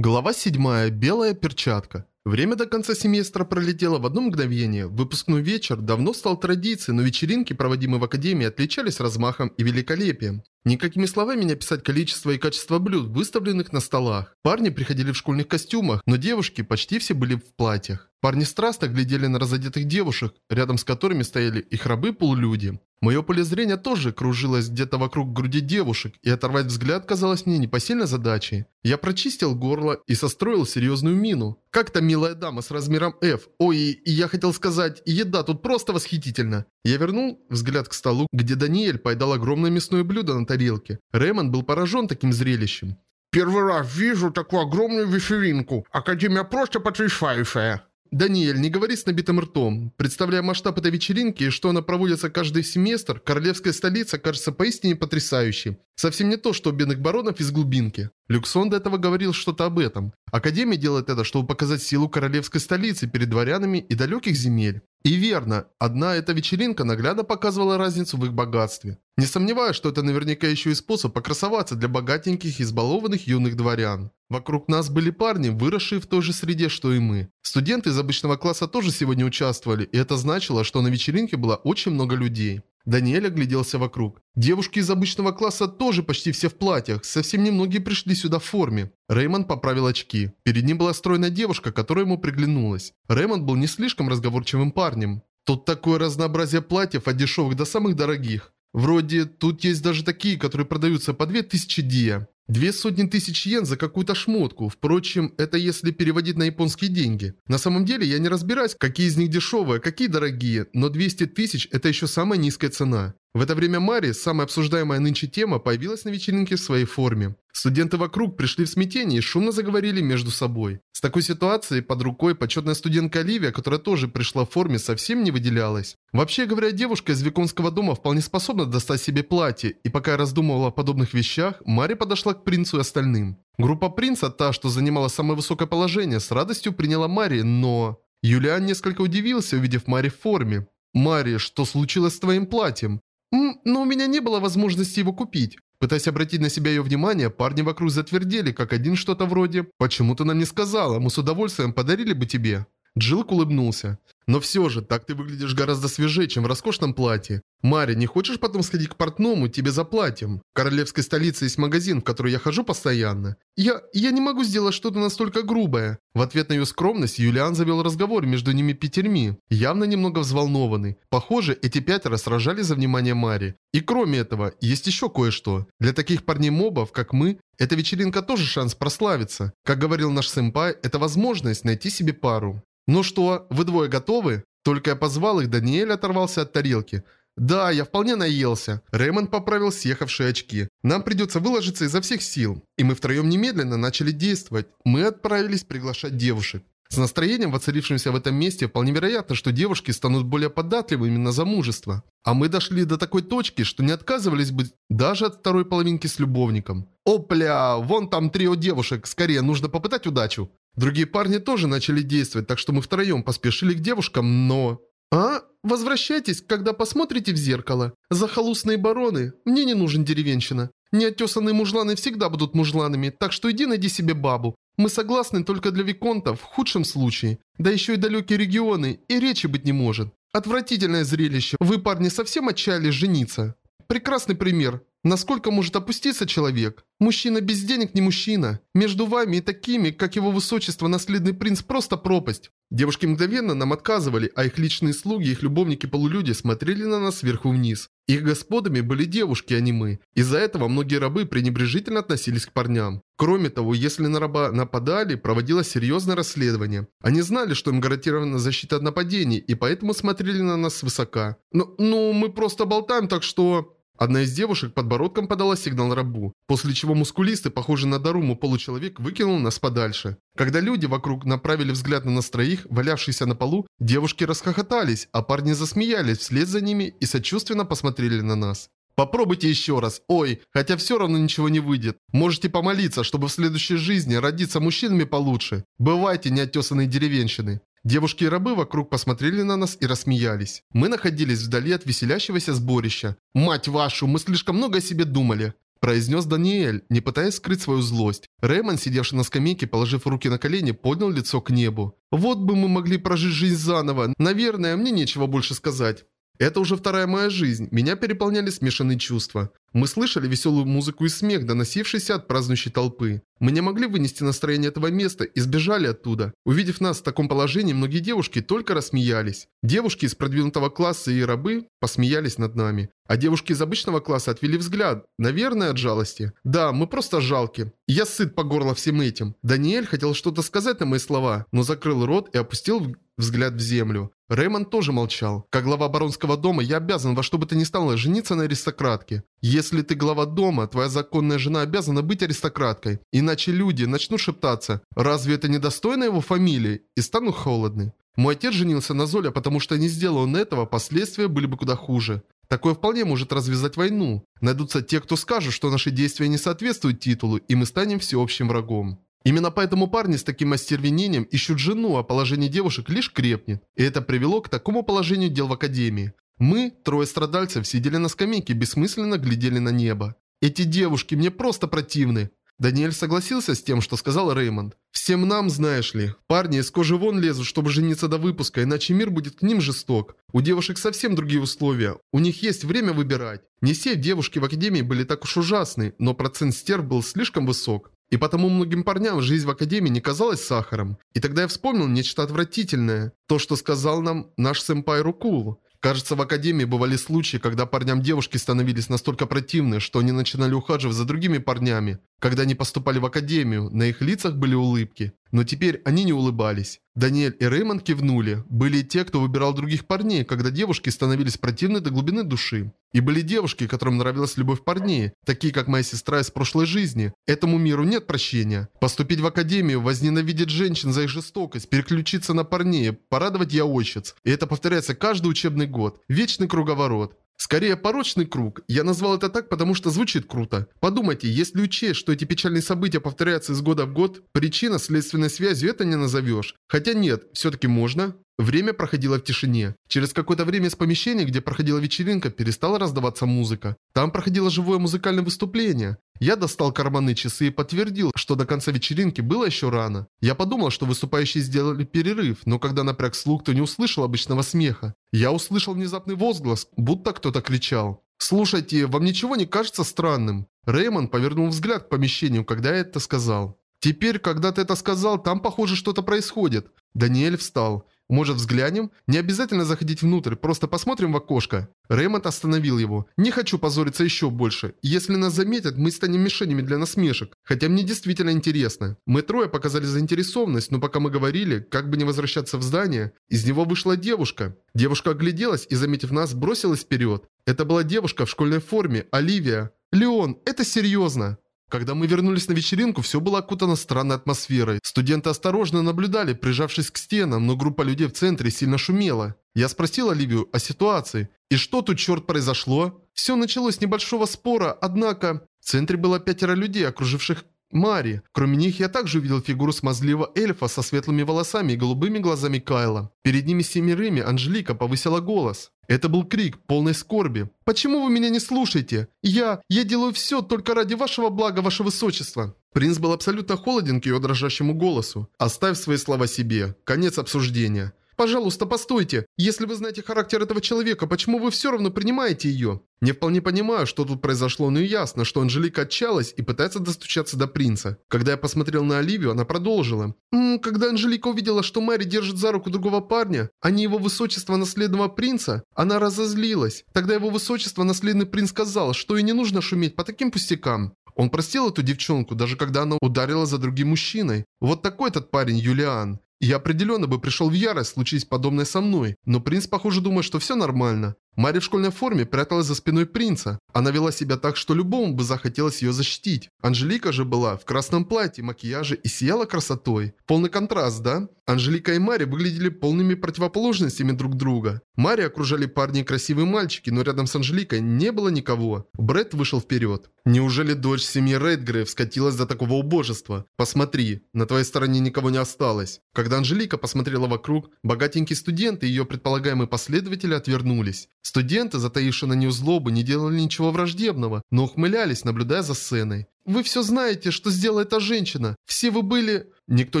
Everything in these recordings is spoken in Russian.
Глава 7. Белая перчатка. Время до конца семестра пролетело в одно мгновение. Выпускной вечер давно стал традицией, но вечеринки, проводимые в академии, отличались размахом и великолепием. Никакими словами не описать количество и качество блюд, выставленных на столах. Парни приходили в школьных костюмах, но девушки почти все были в платьях. Парни страстно глядели на разодетых девушек, рядом с которыми стояли их рабы-полулюди. Мое поле зрения тоже кружилось где-то вокруг груди девушек, и оторвать взгляд казалось мне непосильной задачей. Я прочистил горло и состроил серьезную мину. Как то милая дама с размером F. Ой, и я хотел сказать, еда тут просто восхитительна. Я вернул взгляд к столу, где Даниэль поедал огромное мясное блюдо на тарелке. Рэймон был поражен таким зрелищем. Первый раз вижу такую огромную вечеринку. Академия просто потрясающая. Даниэль, не говори с набитым ртом. Представляя масштаб этой вечеринки и что она проводится каждый семестр, королевская столица кажется поистине потрясающей. Совсем не то, что у бедных баронов из глубинки. Люксон до этого говорил что-то об этом. Академия делает это, чтобы показать силу королевской столицы перед дворянами и далеких земель. И верно, одна эта вечеринка наглядно показывала разницу в их богатстве. Не сомневаюсь, что это наверняка еще и способ покрасоваться для богатеньких избалованных юных дворян. Вокруг нас были парни, выросшие в той же среде, что и мы. Студенты из обычного класса тоже сегодня участвовали, и это значило, что на вечеринке было очень много людей. Даниэль огляделся вокруг. Девушки из обычного класса тоже почти все в платьях, совсем немногие пришли сюда в форме. Реймонд поправил очки. Перед ним была стройная девушка, которая ему приглянулась. Реймонд был не слишком разговорчивым парнем. Тут такое разнообразие платьев от дешевых до самых дорогих. Вроде тут есть даже такие, которые продаются по 2000 дия. Две сотни тысяч йен за какую-то шмотку. Впрочем, это если переводить на японские деньги. На самом деле я не разбираюсь, какие из них дешевые, какие дорогие, но 200 тысяч это еще самая низкая цена. В это время Мари, самая обсуждаемая нынче тема, появилась на вечеринке в своей форме. Студенты вокруг пришли в смятение и шумно заговорили между собой. С такой ситуацией под рукой почетная студентка Оливия, которая тоже пришла в форме, совсем не выделялась. Вообще говоря, девушка из Виконского дома вполне способна достать себе платье, и пока я раздумывала о подобных вещах, Мари подошла к принцу и остальным. Группа принца, та, что занимала самое высокое положение, с радостью приняла Мари, но... Юлиан несколько удивился, увидев Мари в форме. «Мари, что случилось с твоим платьем?» «М, но у меня не было возможности его купить». Пытаясь обратить на себя ее внимание, парни вокруг затвердели, как один что-то вроде «Почему ты нам не сказала? Мы с удовольствием подарили бы тебе». Джилк улыбнулся. Но все же, так ты выглядишь гораздо свежее, чем в роскошном платье. Мари, не хочешь потом сходить к портному, тебе заплатим? В королевской столице есть магазин, в который я хожу постоянно. Я... я не могу сделать что-то настолько грубое. В ответ на ее скромность Юлиан завел разговор между ними пятерми, явно немного взволнованный. Похоже, эти пятеро сражались за внимание Мари. И кроме этого, есть еще кое-что. Для таких парней-мобов, как мы, эта вечеринка тоже шанс прославиться. Как говорил наш сэмпай, это возможность найти себе пару. «Ну что, вы двое готовы?» Только я позвал их, Даниэль оторвался от тарелки. «Да, я вполне наелся». Рэймонд поправил съехавшие очки. «Нам придется выложиться изо всех сил». И мы втроем немедленно начали действовать. Мы отправились приглашать девушек. С настроением, воцарившимся в этом месте, вполне вероятно, что девушки станут более податливыми на замужество. А мы дошли до такой точки, что не отказывались бы даже от второй половинки с любовником. «Опля, вон там трио девушек, скорее нужно попытать удачу». Другие парни тоже начали действовать, так что мы втроем поспешили к девушкам, но... «А? Возвращайтесь, когда посмотрите в зеркало. Захолустные бароны. Мне не нужен деревенщина. Неотесанные мужланы всегда будут мужланами, так что иди найди себе бабу. Мы согласны только для виконтов, в худшем случае. Да еще и далекие регионы, и речи быть не может. Отвратительное зрелище. Вы, парни, совсем отчаялись жениться. Прекрасный пример. Насколько может опуститься человек? Мужчина без денег не мужчина. Между вами и такими, как его высочество, наследный принц, просто пропасть. Девушки мгновенно нам отказывали, а их личные слуги, их любовники-полулюди смотрели на нас сверху вниз. Их господами были девушки, а не мы. Из-за этого многие рабы пренебрежительно относились к парням. Кроме того, если на раба нападали, проводилось серьезное расследование. Они знали, что им гарантирована защита от нападений, и поэтому смотрели на нас свысока. Но, ну, мы просто болтаем, так что... Одна из девушек подбородком подала сигнал рабу, после чего мускулистый, похожий на Даруму получеловек, выкинул нас подальше. Когда люди вокруг направили взгляд на нас троих, валявшихся на полу, девушки расхохотались, а парни засмеялись вслед за ними и сочувственно посмотрели на нас. Попробуйте еще раз. Ой, хотя все равно ничего не выйдет. Можете помолиться, чтобы в следующей жизни родиться мужчинами получше. Бывайте неотесанные деревенщины. Девушки и рабы вокруг посмотрели на нас и рассмеялись. Мы находились вдали от веселящегося сборища. Мать вашу, мы слишком много о себе думали. произнес Даниэль, не пытаясь скрыть свою злость. Рэймон, сидевший на скамейке, положив руки на колени, поднял лицо к небу. «Вот бы мы могли прожить жизнь заново. Наверное, мне нечего больше сказать». Это уже вторая моя жизнь. Меня переполняли смешанные чувства. Мы слышали веселую музыку и смех, доносившийся от празднующей толпы. Мы не могли вынести настроение этого места и сбежали оттуда. Увидев нас в таком положении, многие девушки только рассмеялись. Девушки из продвинутого класса и рабы посмеялись над нами. А девушки из обычного класса отвели взгляд, наверное, от жалости. Да, мы просто жалки. Я сыт по горло всем этим. Даниэль хотел что-то сказать на мои слова, но закрыл рот и опустил взгляд в землю. Рэймонд тоже молчал. Как глава баронского дома, я обязан во что бы то ни стало жениться на аристократке. Если ты глава дома, твоя законная жена обязана быть аристократкой. Иначе люди начнут шептаться, разве это недостойно его фамилии, и станут холодны. Мой отец женился на Золе, потому что не сделал он этого, последствия были бы куда хуже. Такое вполне может развязать войну. Найдутся те, кто скажет, что наши действия не соответствуют титулу, и мы станем всеобщим врагом. Именно поэтому парни с таким остервенением ищут жену, а положение девушек лишь крепнет. И это привело к такому положению дел в Академии. Мы, трое страдальцев, сидели на скамейке бессмысленно глядели на небо. Эти девушки мне просто противны. Даниэль согласился с тем, что сказал Реймонд. «Всем нам, знаешь ли, парни из кожи вон лезут, чтобы жениться до выпуска, иначе мир будет к ним жесток. У девушек совсем другие условия, у них есть время выбирать. Не все девушки в академии были так уж ужасны, но процент стерв был слишком высок. И потому многим парням жизнь в академии не казалась сахаром. И тогда я вспомнил нечто отвратительное. То, что сказал нам наш сэмпай Рукул. Кажется, в академии бывали случаи, когда парням девушки становились настолько противны, что они начинали ухаживать за другими парнями. Когда они поступали в академию, на их лицах были улыбки. Но теперь они не улыбались. Даниэль и Реймонд кивнули. Были те, кто выбирал других парней, когда девушки становились противны до глубины души. И были девушки, которым нравилась любовь парней, такие как моя сестра из прошлой жизни. Этому миру нет прощения. Поступить в академию, возненавидеть женщин за их жестокость, переключиться на парней, порадовать яойщиц. И это повторяется каждый учебный год. Вечный круговорот. Скорее, порочный круг. Я назвал это так, потому что звучит круто. Подумайте, если учесть, что эти печальные события повторяются из года в год, причина следственной связью это не назовешь. Хотя нет, все-таки можно. Время проходило в тишине. Через какое-то время из помещения, где проходила вечеринка, перестала раздаваться музыка. Там проходило живое музыкальное выступление. Я достал карманные часы и подтвердил, что до конца вечеринки было еще рано. Я подумал, что выступающие сделали перерыв, но когда напряг слух, то не услышал обычного смеха. Я услышал внезапный возглас, будто кто-то кричал. «Слушайте, вам ничего не кажется странным?» Реймон повернул взгляд к помещению, когда я это сказал. «Теперь, когда ты это сказал, там, похоже, что-то происходит». Даниэль встал. Может, взглянем? Не обязательно заходить внутрь, просто посмотрим в окошко. Рэймонд остановил его. Не хочу позориться еще больше. Если нас заметят, мы станем мишенями для насмешек. Хотя мне действительно интересно. Мы трое показали заинтересованность, но пока мы говорили, как бы не возвращаться в здание, из него вышла девушка. Девушка огляделась и, заметив нас, бросилась вперед. Это была девушка в школьной форме, Оливия. «Леон, это серьезно!» Когда мы вернулись на вечеринку, все было окутано странной атмосферой. Студенты осторожно наблюдали, прижавшись к стенам, но группа людей в центре сильно шумела. Я спросил Оливию о ситуации. И что тут черт произошло? Все началось с небольшого спора, однако... В центре было пятеро людей, окруживших Мари. Кроме них я также увидел фигуру смазливого эльфа со светлыми волосами и голубыми глазами Кайла. Перед ними семерыми Анжелика повысила голос. Это был крик, полной скорби. «Почему вы меня не слушаете? Я... я делаю все только ради вашего блага, ваше высочество». Принц был абсолютно холоден к ее дрожащему голосу. «Оставь свои слова себе. Конец обсуждения». Пожалуйста, постойте. Если вы знаете характер этого человека, почему вы все равно принимаете ее? Не вполне понимаю, что тут произошло, но ясно, что Анжелика отчалась и пытается достучаться до принца. Когда я посмотрел на Оливию, она продолжила. «М -м, когда Анжелика увидела, что Мэри держит за руку другого парня, а не его высочество наследного принца, она разозлилась. Тогда его высочество наследный принц сказал, что и не нужно шуметь по таким пустякам. Он простил эту девчонку, даже когда она ударила за другим мужчиной. Вот такой этот парень Юлиан. Я определенно бы пришел в ярость, случись подобное со мной, но принц, похоже, думает, что все нормально. Мари в школьной форме пряталась за спиной принца. Она вела себя так, что любому бы захотелось ее защитить. Анжелика же была в красном платье, макияже и сияла красотой. Полный контраст, да? Анжелика и Мари выглядели полными противоположностями друг друга. Мари окружали парни и красивые мальчики, но рядом с Анжеликой не было никого. Брэд вышел вперед. Неужели дочь семьи Рейдгрейв скатилась до такого убожества? Посмотри, на твоей стороне никого не осталось. Когда Анжелика посмотрела вокруг, богатенькие студенты и ее предполагаемые последователи отвернулись. Студенты, затаившие на нее злобу, не делали ничего враждебного, но ухмылялись, наблюдая за сценой. «Вы все знаете, что сделала эта женщина. Все вы были...» Никто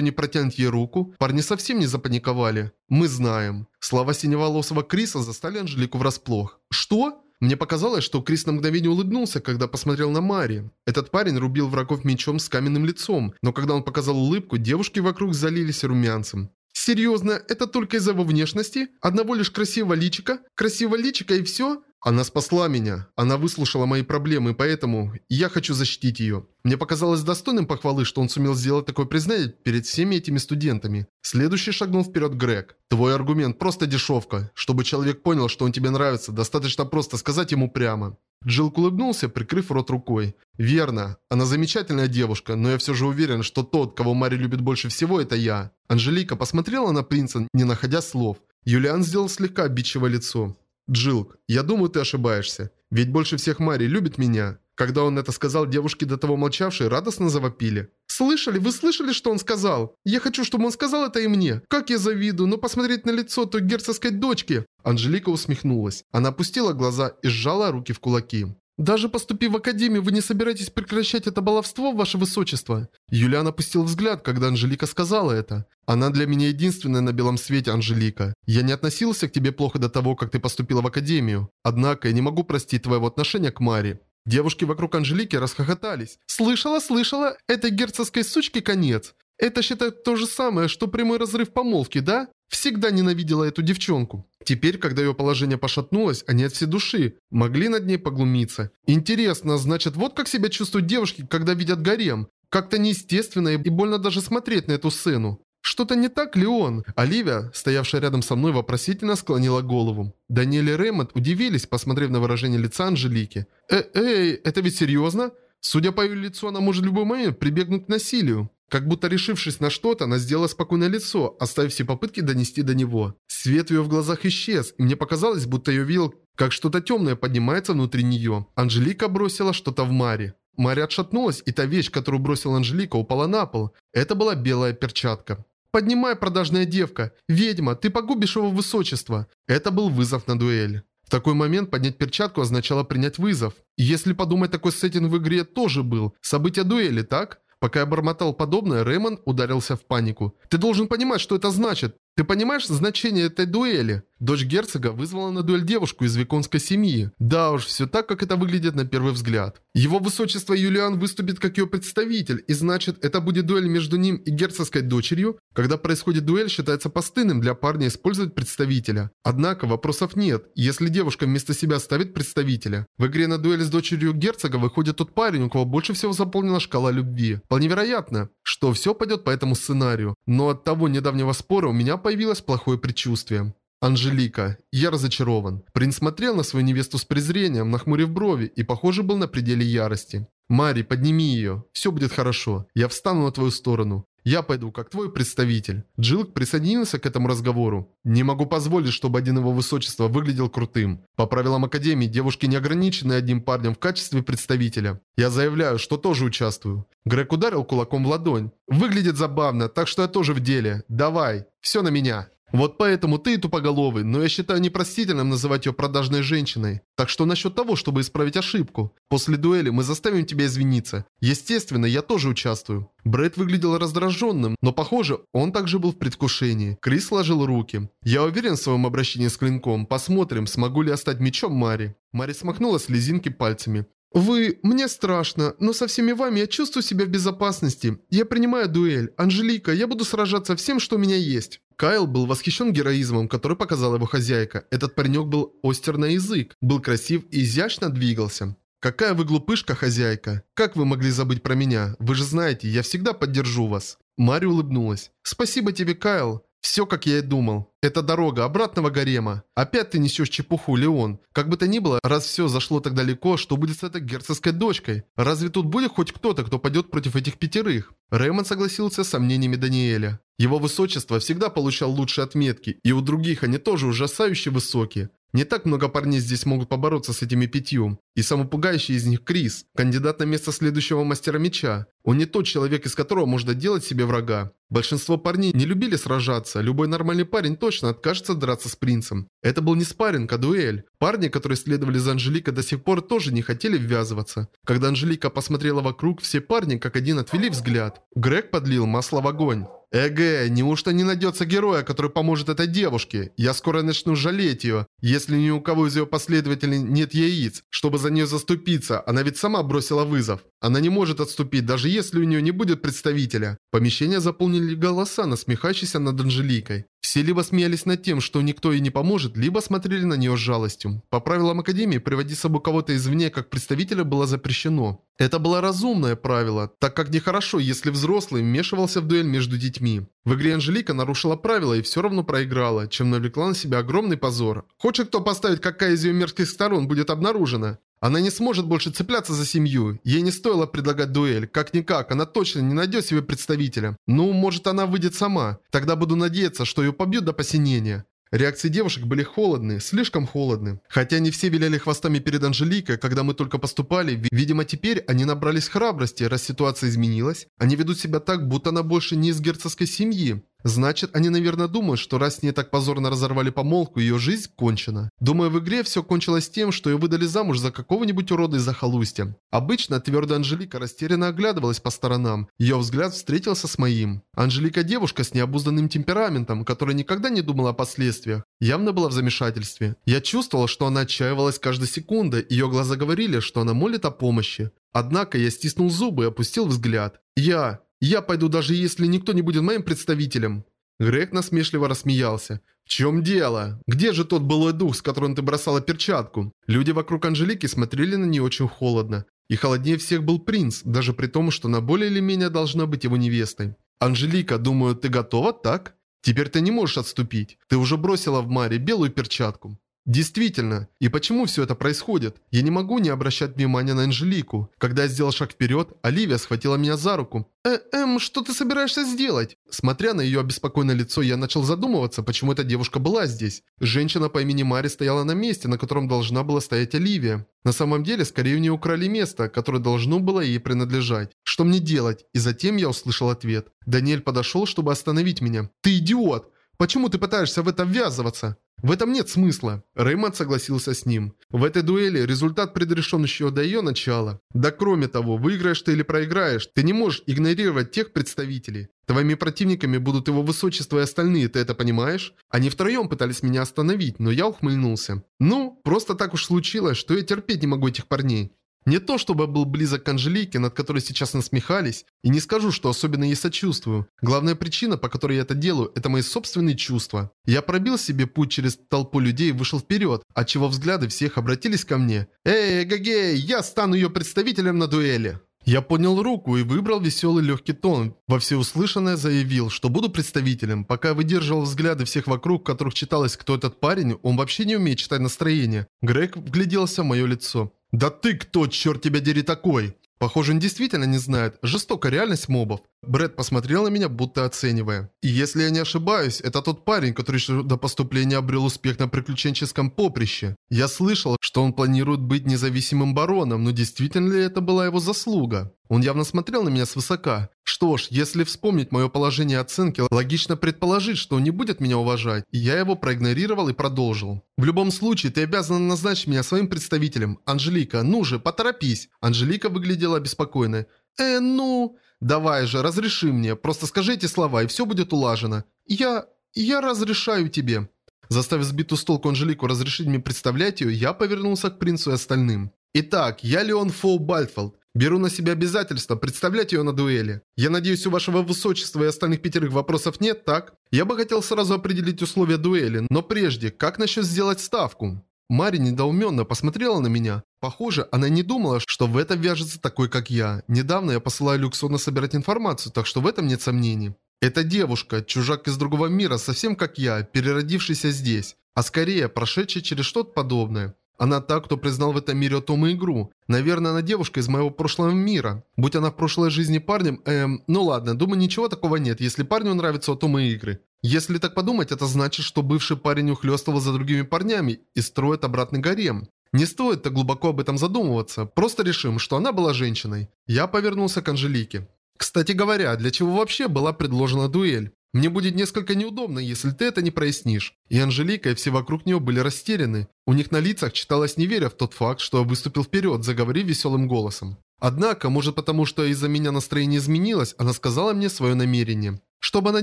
не протянет ей руку. Парни совсем не запаниковали. «Мы знаем». Слова синеволосого Криса застали Анжелику врасплох. «Что?» Мне показалось, что Крис на мгновение улыбнулся, когда посмотрел на Мари. Этот парень рубил врагов мечом с каменным лицом, но когда он показал улыбку, девушки вокруг залились румянцем. «Серьезно, это только из-за его внешности? Одного лишь красивого личика? Красивого личика и все?» Она спасла меня. Она выслушала мои проблемы, поэтому я хочу защитить ее. Мне показалось достойным похвалы, что он сумел сделать такое признание перед всеми этими студентами. Следующий шагнул вперед Грег. Твой аргумент просто дешевка. Чтобы человек понял, что он тебе нравится, достаточно просто сказать ему прямо. Джилл улыбнулся, прикрыв рот рукой. «Верно. Она замечательная девушка, но я все же уверен, что тот, кого Мари любит больше всего, это я». Анжелика посмотрела на принца, не находя слов. Юлиан сделал слегка обидчивое лицо. «Джилк, я думаю, ты ошибаешься. Ведь больше всех Мари любит меня». Когда он это сказал, девушки, до того молчавшие, радостно завопили. «Слышали? Вы слышали, что он сказал? Я хочу, чтобы он сказал это и мне. Как я завидую, но посмотреть на лицо той герцогской дочки!» Анжелика усмехнулась. Она опустила глаза и сжала руки в кулаки. «Даже поступив в академию, вы не собираетесь прекращать это баловство, ваше высочество?» Юлиан опустил взгляд, когда Анжелика сказала это. «Она для меня единственная на белом свете, Анжелика. Я не относился к тебе плохо до того, как ты поступила в академию. Однако я не могу простить твоего отношения к Маре». Девушки вокруг Анжелики расхохотались. «Слышала, слышала? Этой герцогской сучки конец. Это считают то же самое, что прямой разрыв помолвки, да? Всегда ненавидела эту девчонку. Теперь, когда ее положение пошатнулось, они от всей души могли над ней поглумиться. Интересно, значит, вот как себя чувствуют девушки, когда видят гарем. Как-то неестественно и больно даже смотреть на эту сцену. Что-то не так, Леон? Оливия, стоявшая рядом со мной, вопросительно склонила голову. Даниэль и Рэймонд удивились, посмотрев на выражение лица Анжелики. «Э «Эй, это ведь серьезно?» Судя по ее лицу, она может в любой момент прибегнуть к насилию. Как будто решившись на что-то, она сделала спокойное лицо, оставив все попытки донести до него. Свет в ее в глазах исчез, и мне показалось, будто я видел, как что-то темное поднимается внутри нее. Анжелика бросила что-то в Маре. Мария отшатнулась, и та вещь, которую бросила Анжелика, упала на пол. Это была белая перчатка. «Поднимай, продажная девка! Ведьма, ты погубишь его высочество!» Это был вызов на дуэль. В такой момент поднять перчатку означало принять вызов. Если подумать, такой сеттинг в игре тоже был. Событие дуэли, так? Пока я бормотал подобное, Рэймон ударился в панику. «Ты должен понимать, что это значит. Ты понимаешь значение этой дуэли?» Дочь герцога вызвала на дуэль девушку из виконской семьи. Да уж, все так, как это выглядит на первый взгляд. Его высочество Юлиан выступит как ее представитель, и значит, это будет дуэль между ним и герцогской дочерью? Когда происходит дуэль, считается постыдным для парня использовать представителя. Однако вопросов нет, если девушка вместо себя ставит представителя. В игре на дуэль с дочерью герцога выходит тот парень, у кого больше всего заполнена шкала любви. Вполне вероятно, что все пойдет по этому сценарию. Но от того недавнего спора у меня появилось плохое предчувствие. Анжелика. Я разочарован. Принц смотрел на свою невесту с презрением, нахмурив брови, и, похоже, был на пределе ярости. «Мари, подними ее. Все будет хорошо. Я встану на твою сторону. Я пойду, как твой представитель». Джилк присоединился к этому разговору. «Не могу позволить, чтобы один его высочество выглядел крутым. По правилам Академии, девушки не ограничены одним парнем в качестве представителя. Я заявляю, что тоже участвую». Грег ударил кулаком в ладонь. «Выглядит забавно, так что я тоже в деле. Давай, все на меня». Вот поэтому ты тупоголовый, но я считаю непростительным называть ее продажной женщиной. Так что насчет того, чтобы исправить ошибку. После дуэли мы заставим тебя извиниться. Естественно, я тоже участвую. Брэд выглядел раздраженным, но похоже, он также был в предвкушении. Крис сложил руки. Я уверен в своем обращении с клинком. Посмотрим, смогу ли я стать мечом Мари. Мари смахнула слезинки пальцами. «Вы... Мне страшно, но со всеми вами я чувствую себя в безопасности. Я принимаю дуэль. Анжелика, я буду сражаться всем, что у меня есть». Кайл был восхищен героизмом, который показала его хозяйка. Этот паренек был остер на язык, был красив и изящно двигался. «Какая вы глупышка, хозяйка! Как вы могли забыть про меня? Вы же знаете, я всегда поддержу вас!» Мари улыбнулась. «Спасибо тебе, Кайл. Все, как я и думал. Это дорога обратного гарема. Опять ты несешь чепуху, Леон. Как бы то ни было, раз все зашло так далеко, что будет с этой герцогской дочкой? Разве тут будет хоть кто-то, кто пойдет против этих пятерых? Рэймон согласился с сомнениями Даниэля. Его высочество всегда получал лучшие отметки, и у других они тоже ужасающе высокие. Не так много парней здесь могут побороться с этими пятью. И самый пугающий из них Крис, кандидат на место следующего мастера меча. Он не тот человек, из которого можно делать себе врага. Большинство парней не любили сражаться, любой нормальный парень точно откажется драться с принцем. Это был не спарринг, а дуэль. Парни, которые следовали за Анжеликой до сих пор, тоже не хотели ввязываться. Когда Анжелика посмотрела вокруг, все парни как один отвели взгляд. Грег подлил масло в огонь. Эге, неужто не найдется героя, который поможет этой девушке? Я скоро начну жалеть ее, если ни у кого из ее последователей нет яиц, чтобы за нее заступиться. Она ведь сама бросила вызов. Она не может отступить, даже если у нее не будет представителя. Помещение заполнили голоса, насмехающиеся над Анжеликой. Все либо смеялись над тем, что никто ей не поможет, либо смотрели на нее с жалостью. По правилам Академии, приводить с собой кого-то извне как представителя было запрещено. Это было разумное правило, так как нехорошо, если взрослый вмешивался в дуэль между детьми. В игре Анжелика нарушила правила и все равно проиграла, чем навлекла на себя огромный позор. Хочет кто поставить, какая из ее мерзких сторон будет обнаружена? Она не сможет больше цепляться за семью. Ей не стоило предлагать дуэль. Как-никак, она точно не найдет себе представителя. Ну, может она выйдет сама. Тогда буду надеяться, что ее побьют до посинения. Реакции девушек были холодны, слишком холодны. Хотя они все виляли хвостами перед Анжеликой, когда мы только поступали, видимо теперь они набрались храбрости, раз ситуация изменилась. Они ведут себя так, будто она больше не из герцогской семьи. Значит, они, наверное, думают, что раз с ней так позорно разорвали помолвку, ее жизнь кончена. Думаю, в игре все кончилось тем, что ее выдали замуж за какого-нибудь урода из захолустья. Обычно твердая Анжелика растерянно оглядывалась по сторонам. Ее взгляд встретился с моим. Анжелика девушка с необузданным темпераментом, которая никогда не думала о последствиях. Явно была в замешательстве. Я чувствовал, что она отчаивалась каждой секунды, ее глаза говорили, что она молит о помощи. Однако я стиснул зубы и опустил взгляд. Я... Я пойду даже если никто не будет моим представителем». Грег насмешливо рассмеялся. «В чем дело? Где же тот былой дух, с которым ты бросала перчатку?» Люди вокруг Анжелики смотрели на нее очень холодно. И холоднее всех был принц, даже при том, что она более или менее должна быть его невестой. «Анжелика, думаю, ты готова, так? Теперь ты не можешь отступить. Ты уже бросила в Маре белую перчатку». Действительно, и почему все это происходит? Я не могу не обращать внимания на Анжелику. Когда я сделал шаг вперед, Оливия схватила меня за руку. «Э, эм, что ты собираешься сделать?» Смотря на ее обеспокоенное лицо, я начал задумываться, почему эта девушка была здесь. Женщина по имени Мари стояла на месте, на котором должна была стоять Оливия. На самом деле, скорее у нее украли место, которое должно было ей принадлежать. Что мне делать? И затем я услышал ответ. Даниэль подошел, чтобы остановить меня. «Ты идиот! Почему ты пытаешься в это ввязываться?» В этом нет смысла. Реймонд согласился с ним. В этой дуэли результат предрешен еще до ее начала. Да кроме того, выиграешь ты или проиграешь, ты не можешь игнорировать тех представителей. Твоими противниками будут его высочество и остальные, ты это понимаешь? Они втроем пытались меня остановить, но я ухмыльнулся. Ну, просто так уж случилось, что я терпеть не могу этих парней. Не то чтобы был близок к Анжелике, над которой сейчас насмехались, и не скажу, что особенно ей сочувствую. Главная причина, по которой я это делаю, это мои собственные чувства. Я пробил себе путь через толпу людей и вышел вперед, отчего взгляды всех обратились ко мне. «Эй, Гагей, я стану ее представителем на дуэли!» Я поднял руку и выбрал веселый легкий тон. Во всеуслышанное заявил, что буду представителем. Пока я выдерживал взгляды всех вокруг, которых читалось, кто этот парень, он вообще не умеет читать настроение. Грег вгляделся в мое лицо. «Да ты кто, черт тебя дери, такой?» Похоже, он действительно не знает. Жестокая реальность мобов. Брэд посмотрел на меня, будто оценивая. И если я не ошибаюсь, это тот парень, который до поступления обрел успех на приключенческом поприще. Я слышал, что он планирует быть независимым бароном, но действительно ли это была его заслуга? Он явно смотрел на меня свысока. Что ж, если вспомнить мое положение оценки, логично предположить, что он не будет меня уважать. И я его проигнорировал и продолжил. В любом случае, ты обязана назначить меня своим представителем. Анжелика, ну же, поторопись. Анжелика выглядела обеспокоенной. Э, ну... Давай же, разреши мне. Просто скажи эти слова, и все будет улажено. Я... я разрешаю тебе. Заставив сбитую с толку Анжелику разрешить мне представлять ее, я повернулся к принцу и остальным. Итак, я Леон Фоу Бальтфелд. Беру на себя обязательство представлять ее на дуэли. Я надеюсь, у вашего высочества и остальных пятерых вопросов нет, так? Я бы хотел сразу определить условия дуэли, но прежде, как насчет сделать ставку? Мари недоуменно посмотрела на меня. Похоже, она не думала, что в это вяжется такой, как я. Недавно я посылаю Люксона собирать информацию, так что в этом нет сомнений. Эта девушка, чужак из другого мира, совсем как я, переродившийся здесь, а скорее прошедший через что-то подобное. Она та, кто признал в этом мире Тома игру. Наверное, она девушка из моего прошлого мира. Будь она в прошлой жизни парнем, эм, ну ладно, думаю, ничего такого нет, если парню нравятся Тома игры. Если так подумать, это значит, что бывший парень ухлёстывал за другими парнями и строит обратный гарем. Не стоит так глубоко об этом задумываться, просто решим, что она была женщиной. Я повернулся к Анжелике. Кстати говоря, для чего вообще была предложена дуэль? Мне будет несколько неудобно, если ты это не прояснишь. И Анжелика, и все вокруг нее были растеряны. У них на лицах читалось неверие в тот факт, что я выступил вперед, заговорив веселым голосом. Однако, может потому, что из-за меня настроение изменилось, она сказала мне свое намерение. Чтобы она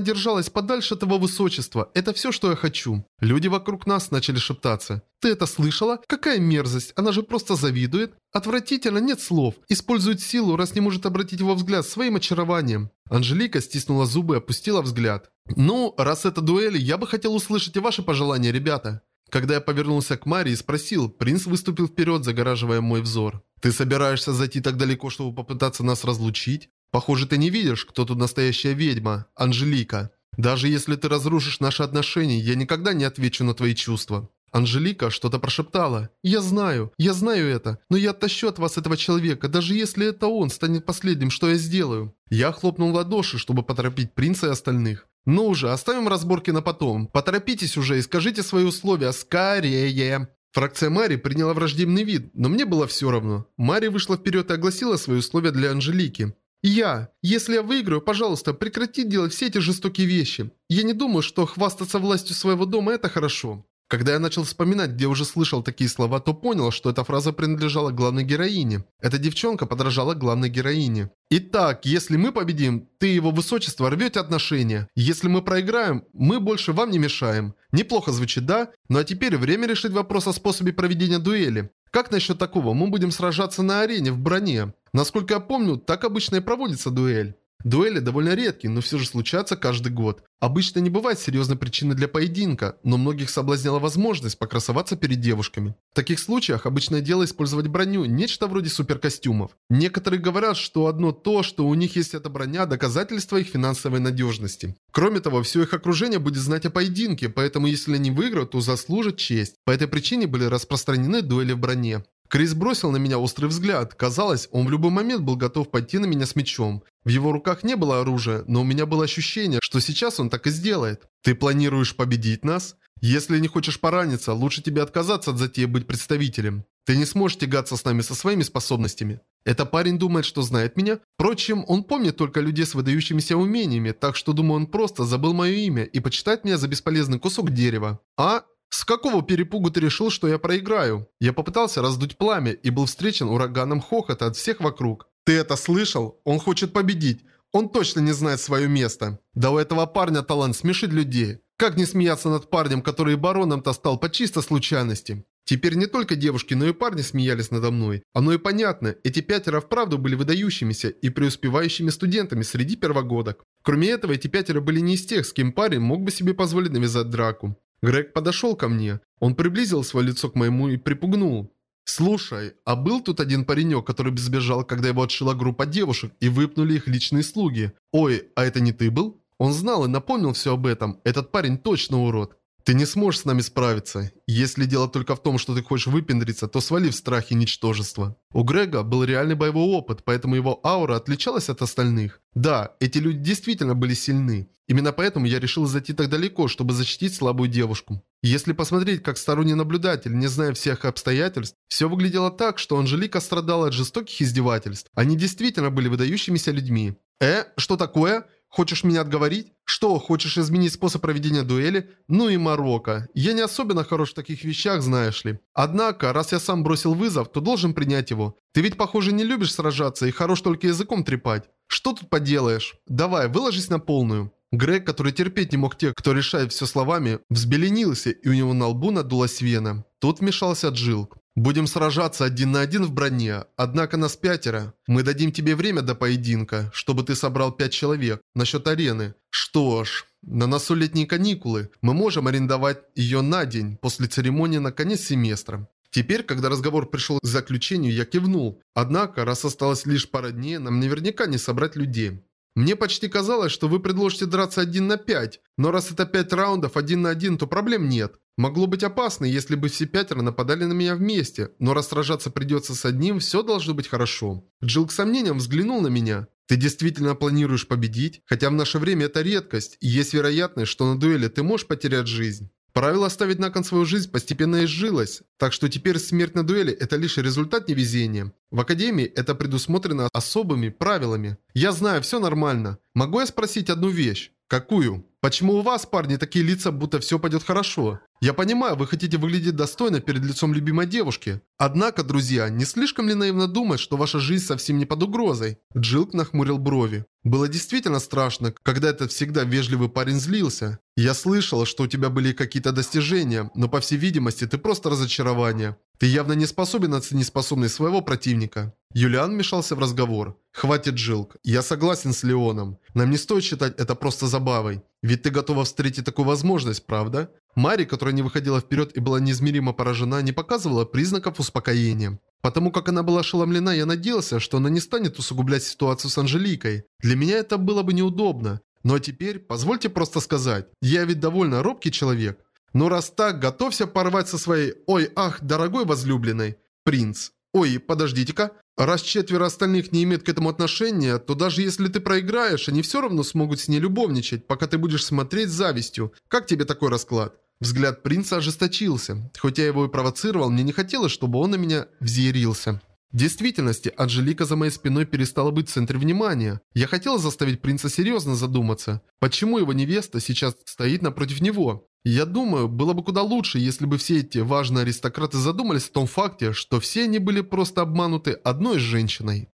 держалась подальше от его высочества, это все, что я хочу. Люди вокруг нас начали шептаться. Ты это слышала? Какая мерзость, она же просто завидует. Отвратительно, нет слов. Использует силу, раз не может обратить его взгляд своим очарованием. Анжелика стиснула зубы и опустила взгляд. Ну, раз это дуэли, я бы хотел услышать и ваши пожелания, ребята. Когда я повернулся к Маре и спросил, принц выступил вперед, загораживая мой взор. «Ты собираешься зайти так далеко, чтобы попытаться нас разлучить? Похоже, ты не видишь, кто тут настоящая ведьма, Анжелика. Даже если ты разрушишь наши отношения, я никогда не отвечу на твои чувства». Анжелика что-то прошептала. «Я знаю, я знаю это, но я оттащу от вас этого человека, даже если это он станет последним, что я сделаю». Я хлопнул ладоши, чтобы поторопить принца и остальных. «Ну уже, оставим разборки на потом. Поторопитесь уже и скажите свои условия скорее». Фракция Мари приняла враждебный вид, но мне было все равно. Мари вышла вперед и огласила свои условия для Анжелики. «Я. Если я выиграю, пожалуйста, прекрати делать все эти жестокие вещи. Я не думаю, что хвастаться властью своего дома – это хорошо. Когда я начал вспоминать, где уже слышал такие слова, то понял, что эта фраза принадлежала главной героине. Эта девчонка подражала главной героине. Итак, если мы победим, ты и его высочество рвете отношения. Если мы проиграем, мы больше вам не мешаем. Неплохо звучит, да? Ну а теперь время решить вопрос о способе проведения дуэли. Как насчет такого? Мы будем сражаться на арене в броне. Насколько я помню, так обычно и проводится дуэль. Дуэли довольно редкие, но все же случаются каждый год. Обычно не бывает серьезной причины для поединка, но многих соблазняла возможность покрасоваться перед девушками. В таких случаях обычное дело использовать броню, нечто вроде суперкостюмов. Некоторые говорят, что одно то, что у них есть эта броня, доказательство их финансовой надежности. Кроме того, все их окружение будет знать о поединке, поэтому если они выиграют, то заслужат честь. По этой причине были распространены дуэли в броне. Крис бросил на меня острый взгляд. Казалось, он в любой момент был готов пойти на меня с мечом. В его руках не было оружия, но у меня было ощущение, что сейчас он так и сделает. «Ты планируешь победить нас?» «Если не хочешь пораниться, лучше тебе отказаться от затеи быть представителем. Ты не сможешь тягаться с нами со своими способностями». Это парень думает, что знает меня. Впрочем, он помнит только людей с выдающимися умениями, так что думаю, он просто забыл мое имя и почитает меня за бесполезный кусок дерева. А с какого перепугу ты решил, что я проиграю? Я попытался раздуть пламя и был встречен ураганом хохота от всех вокруг. Ты это слышал? Он хочет победить. Он точно не знает свое место. Да у этого парня талант смешить людей. Как не смеяться над парнем, который бароном-то стал по чисто случайности? Теперь не только девушки, но и парни смеялись надо мной. Оно и понятно, эти пятеро вправду были выдающимися и преуспевающими студентами среди первогодок. Кроме этого, эти пятеро были не из тех, с кем парень мог бы себе позволить навязать драку. Грег подошел ко мне. Он приблизил свое лицо к моему и припугнул. «Слушай, а был тут один паренек, который сбежал, когда его отшила группа девушек и выпнули их личные слуги? Ой, а это не ты был?» Он знал и напомнил все об этом. Этот парень точно урод. Ты не сможешь с нами справиться. Если дело только в том, что ты хочешь выпендриться, то свали в страхе ничтожества. У Грега был реальный боевой опыт, поэтому его аура отличалась от остальных. Да, эти люди действительно были сильны. Именно поэтому я решил зайти так далеко, чтобы защитить слабую девушку. Если посмотреть, как сторонний наблюдатель, не зная всех обстоятельств, все выглядело так, что Анжелика страдала от жестоких издевательств. Они действительно были выдающимися людьми. «Э, что такое?» Хочешь меня отговорить? Что, хочешь изменить способ проведения дуэли? Ну и Марокко. Я не особенно хорош в таких вещах, знаешь ли. Однако, раз я сам бросил вызов, то должен принять его. Ты ведь, похоже, не любишь сражаться и хорош только языком трепать. Что тут поделаешь? Давай, выложись на полную. Грег, который терпеть не мог тех, кто решает все словами, взбеленился, и у него на лбу надулась вена. Тут вмешался Джилл. Будем сражаться один на один в броне, однако нас пятеро. Мы дадим тебе время до поединка, чтобы ты собрал пять человек. Насчет арены. Что ж, на носу летние каникулы. Мы можем арендовать ее на день, после церемонии на конец семестра. Теперь, когда разговор пришел к заключению, я кивнул. Однако, раз осталось лишь пара дней, нам наверняка не собрать людей. Мне почти казалось, что вы предложите драться один на пять, но раз это пять раундов один на один, то проблем нет. Могло быть опасно, если бы все пятеро нападали на меня вместе, но раз сражаться придется с одним, все должно быть хорошо. Джилл к сомнениям взглянул на меня. Ты действительно планируешь победить? Хотя в наше время это редкость, и есть вероятность, что на дуэли ты можешь потерять жизнь. Правило ставить на кон свою жизнь постепенно изжилось, так что теперь смерть на дуэли – это лишь результат невезения. В Академии это предусмотрено особыми правилами. Я знаю, все нормально. Могу я спросить одну вещь? Какую? Почему у вас, парни, такие лица, будто все пойдет хорошо? Я понимаю, вы хотите выглядеть достойно перед лицом любимой девушки. Однако, друзья, не слишком ли наивно думать, что ваша жизнь совсем не под угрозой? Джилк нахмурил брови. Было действительно страшно, когда этот всегда вежливый парень злился. Я слышала, что у тебя были какие-то достижения, но по всей видимости ты просто разочарование. Ты явно не способен оценить способность своего противника. Юлиан вмешался в разговор. «Хватит, Джилк. Я согласен с Леоном. Нам не стоит считать это просто забавой. Ведь ты готова встретить такую возможность, правда?» Мари, которая не выходила вперед и была неизмеримо поражена, не показывала признаков успокоения. Потому как она была ошеломлена, я надеялся, что она не станет усугублять ситуацию с Анжеликой. Для меня это было бы неудобно. Но теперь, позвольте просто сказать, я ведь довольно робкий человек. Но раз так, готовься порвать со своей «Ой, ах, дорогой возлюбленной». Принц. Ой, подождите-ка. Раз четверо остальных не имеют к этому отношения, то даже если ты проиграешь, они все равно смогут с ней любовничать, пока ты будешь смотреть с завистью. Как тебе такой расклад? Взгляд принца ожесточился. Хоть я его и провоцировал, мне не хотелось, чтобы он на меня взъярился. В действительности, Анжелика за моей спиной перестала быть в центре внимания. Я хотел заставить принца серьезно задуматься, почему его невеста сейчас стоит напротив него. Я думаю, было бы куда лучше, если бы все эти важные аристократы задумались о том факте, что все они были просто обмануты одной женщиной.